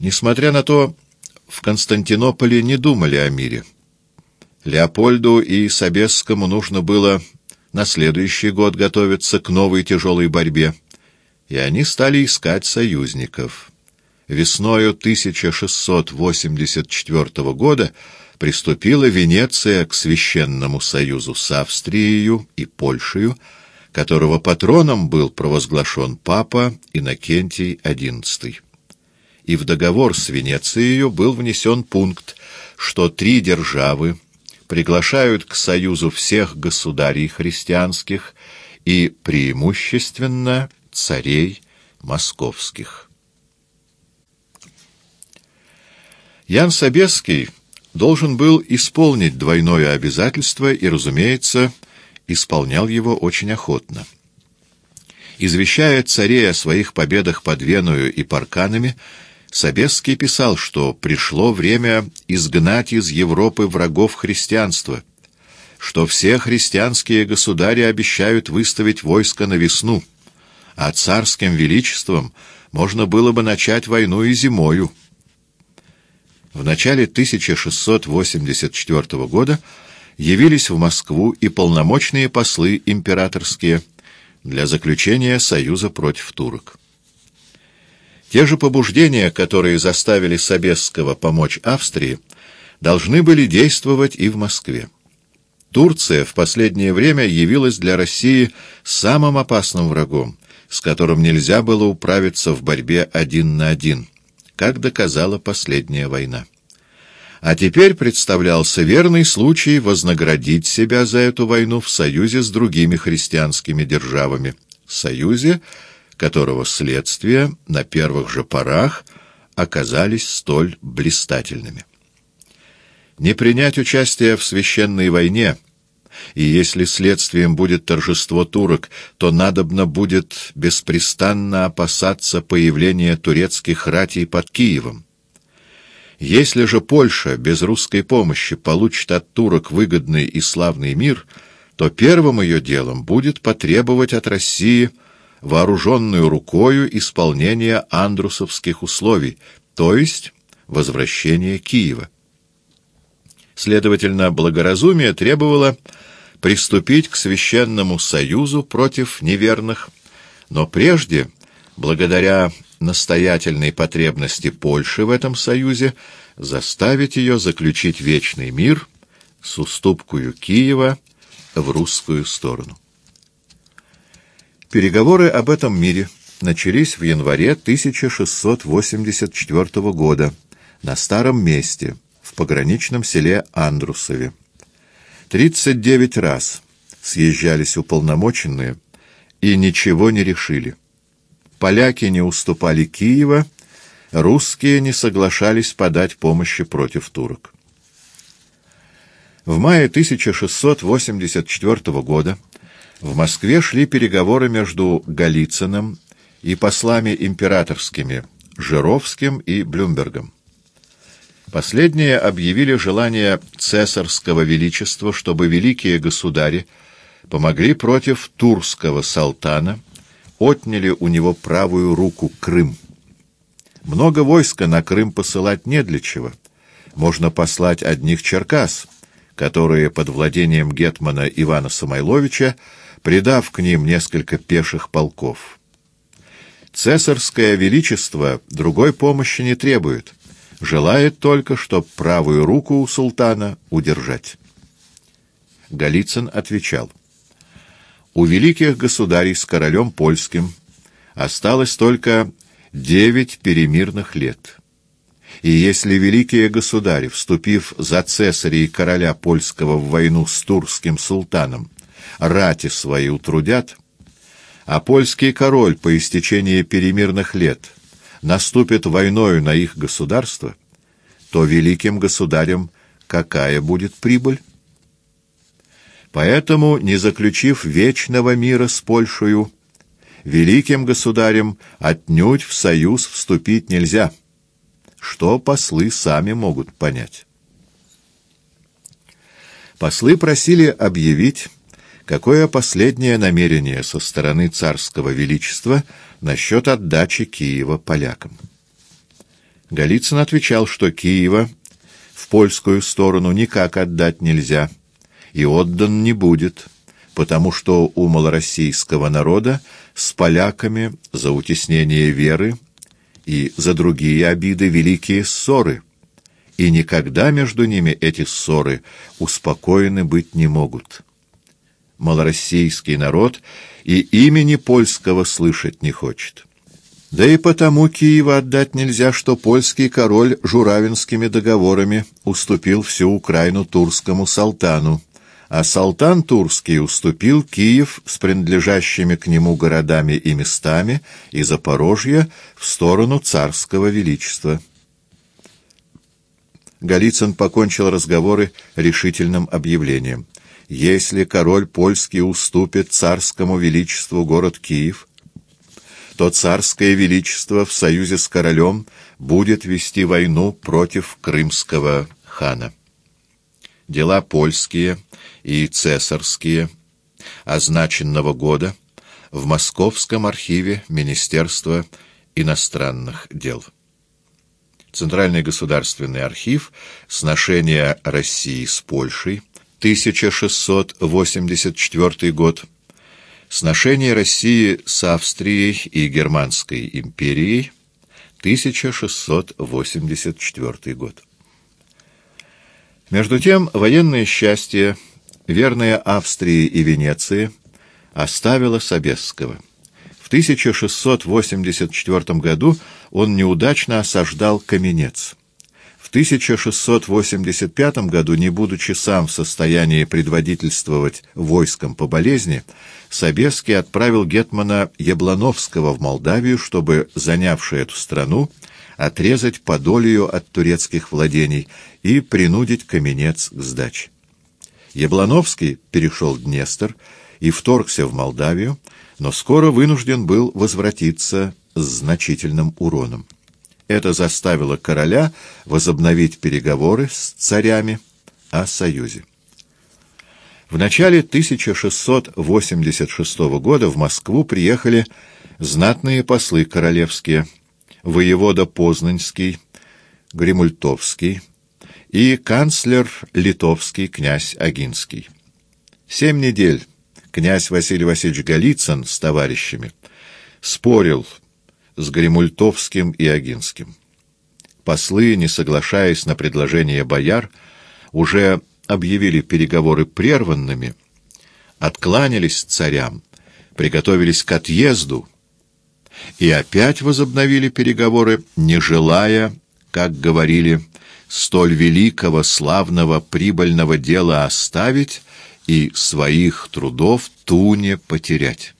Несмотря на то, в Константинополе не думали о мире. Леопольду и Собесскому нужно было на следующий год готовиться к новой тяжелой борьбе, и они стали искать союзников. Весною 1684 года приступила Венеция к священному союзу с Австрией и Польшей, которого патроном был провозглашен папа Иннокентий XI. И в договор с Венецией был внесен пункт, что три державы приглашают к союзу всех государей христианских и преимущественно царей московских. Ян Собесский должен был исполнить двойное обязательство и, разумеется, исполнял его очень охотно. Извещая царей о своих победах под Веною и Парканами, Собесский писал, что пришло время изгнать из Европы врагов христианства, что все христианские государи обещают выставить войско на весну, а царским величеством можно было бы начать войну и зимою. В начале 1684 года явились в Москву и полномочные послы императорские для заключения союза против турок. Те же побуждения, которые заставили Собесского помочь Австрии, должны были действовать и в Москве. Турция в последнее время явилась для России самым опасным врагом, с которым нельзя было управиться в борьбе один на один, как доказала последняя война. А теперь представлялся верный случай вознаградить себя за эту войну в союзе с другими христианскими державами, союзе, которого следствия на первых же порах оказались столь блистательными. Не принять участие в священной войне, и если следствием будет торжество турок, то надобно будет беспрестанно опасаться появления турецких ратей под Киевом. Если же Польша без русской помощи получит от турок выгодный и славный мир, то первым ее делом будет потребовать от России – вооруженную рукою исполнение андрусовских условий, то есть возвращение Киева. Следовательно, благоразумие требовало приступить к священному союзу против неверных, но прежде, благодаря настоятельной потребности Польши в этом союзе, заставить ее заключить вечный мир с уступкою Киева в русскую сторону. Переговоры об этом мире начались в январе 1684 года на старом месте, в пограничном селе Андрусове. 39 раз съезжались уполномоченные и ничего не решили. Поляки не уступали Киева, русские не соглашались подать помощи против турок. В мае 1684 года в Москве шли переговоры между Голицыным и послами императорскими Жировским и Блюмбергом. Последние объявили желание цесарского величества, чтобы великие государи помогли против турского салтана, отняли у него правую руку Крым. Много войска на Крым посылать не для чего. Можно послать одних черкас, которые под владением гетмана Ивана Самойловича придав к ним несколько пеших полков. Цесарское величество другой помощи не требует, желает только, чтоб правую руку у султана удержать. Голицын отвечал, «У великих государей с королем польским осталось только девять перемирных лет». И если великие государи, вступив за цесаря и короля польского в войну с турским султаном, рати свои утрудят, а польский король по истечении перемирных лет наступит войною на их государство, то великим государям какая будет прибыль? Поэтому, не заключив вечного мира с Польшею, великим государям отнюдь в союз вступить нельзя, что послы сами могут понять. Послы просили объявить какое последнее намерение со стороны царского величества насчет отдачи Киева полякам. Голицын отвечал, что Киева в польскую сторону никак отдать нельзя, и отдан не будет, потому что у малороссийского народа с поляками за утеснение веры и за другие обиды великие ссоры, и никогда между ними эти ссоры успокоены быть не могут. Малороссийский народ и имени польского слышать не хочет. Да и потому Киева отдать нельзя, что польский король журавинскими договорами уступил всю Украину турскому салтану, а салтан турский уступил Киев с принадлежащими к нему городами и местами и Запорожье в сторону царского величества. Голицын покончил разговоры решительным объявлением. Если король польский уступит царскому величеству город Киев, то царское величество в союзе с королем будет вести войну против крымского хана. Дела польские и цесарские означенного года в Московском архиве Министерства иностранных дел. Центральный государственный архив «Сношение России с Польшей», 1684 год, Сношение России с Австрией и Германской империей, 1684 год. Между тем, военное счастье, верное Австрии и Венеции, оставило Собесского. В 1684 году он неудачно осаждал Каменец. В 1685 году, не будучи сам в состоянии предводительствовать войском по болезни, Собеский отправил гетмана Яблановского в Молдавию, чтобы, занявший эту страну, отрезать Подолию от турецких владений и принудить Каменец к сдаче. Яблановский перешел Днестр и вторгся в Молдавию, но скоро вынужден был возвратиться с значительным уроном. Это заставило короля возобновить переговоры с царями о союзе. В начале 1686 года в Москву приехали знатные послы королевские, воевода Познанский, Гримультовский и канцлер литовский князь Агинский. Семь недель князь Василий Васильевич Голицын с товарищами спорил с Гремультовским и Агинским. Послы, не соглашаясь на предложение бояр, уже объявили переговоры прерванными, откланялись царям, приготовились к отъезду и опять возобновили переговоры, не желая, как говорили, столь великого, славного, прибыльного дела оставить и своих трудов туне потерять.